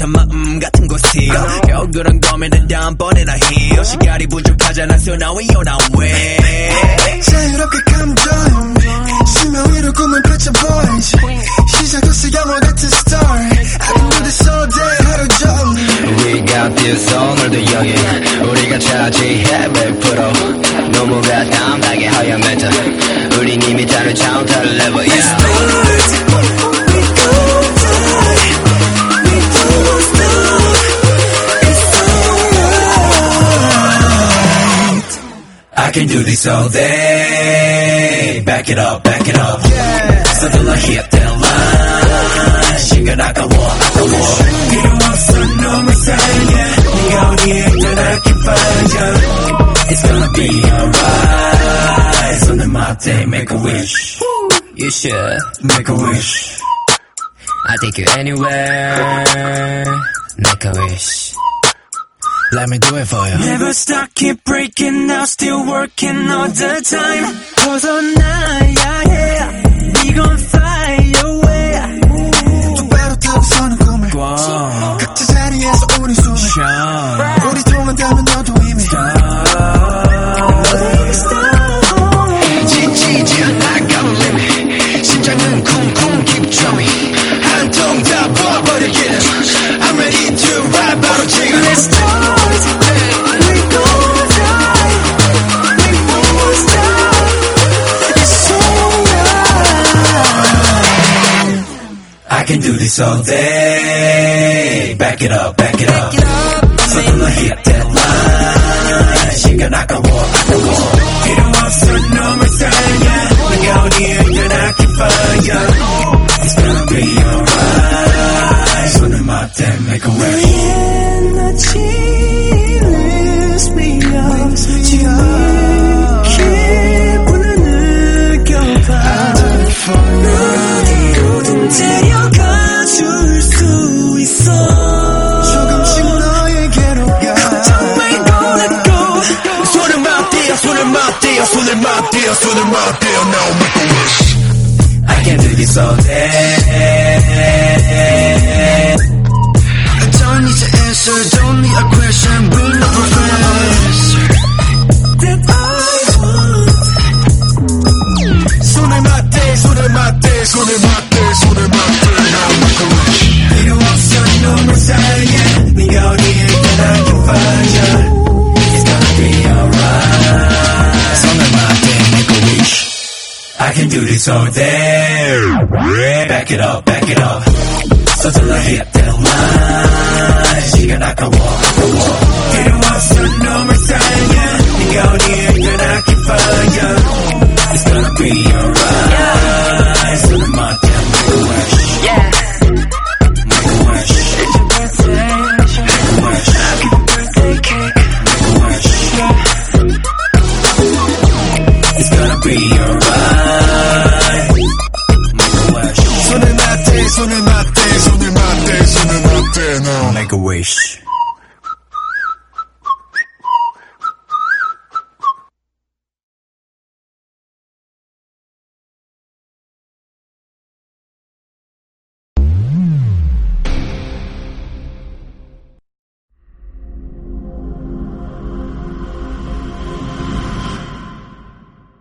올라탄 마음 같은 곳이 겨울 그런 고민은 다음번에 나 해 시간이 부족하잖아 so now we on our way 자유롭게 감정 심야 위로 꿈을 펼쳐 boys 시작됐어 영화 같은 story. I can do this all day 하루 종일. We got this 오늘도 여기 우리가 차지해 100% 너무가 담당해 하얀 멘트 우린 이미 다른 차원 다른 레벨 yeah. I can do this all day Back it up, back it up 서둘러 hit that line 시간 아까워, 아까워 필요 없어 너무 사랑해 네가 어디에 있든 I can find you It's gonna be alright 손을 맞대 make a wish You should Make a wish I take you anywhere Make a wish Let me do it for you. Never stop, keep breaking, now still working all the time. Cause all night, yeah, yeah. can do this all day Back it up, back it up 서둘러 hit that line 시간 아까워, 아까워 필요 없어 너무 사랑해 네가 어디에 있든 I can find you It's gonna be alright 손을 맞대 make a wish under my deals, under my deals, under my deal. Now make a wish. I can do this all day. I can do this all day Back it up back it up 서둘러 hit that line 시간 아까워 아까워 필요 없어 너무 사랑해 네가 어디에 있든 I can find you It's gonna be alright 손을 맞대 make a wish Make a wish It's gonna be alright. 손을 맞대 손을 맞대 손을 맞대 손을 맞대 Now Make a wish.